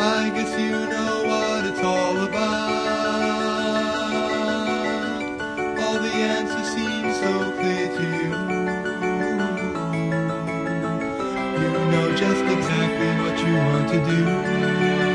I guess you know what it's all about. All the answers seem so clear to you. You know just exactly what you want to do.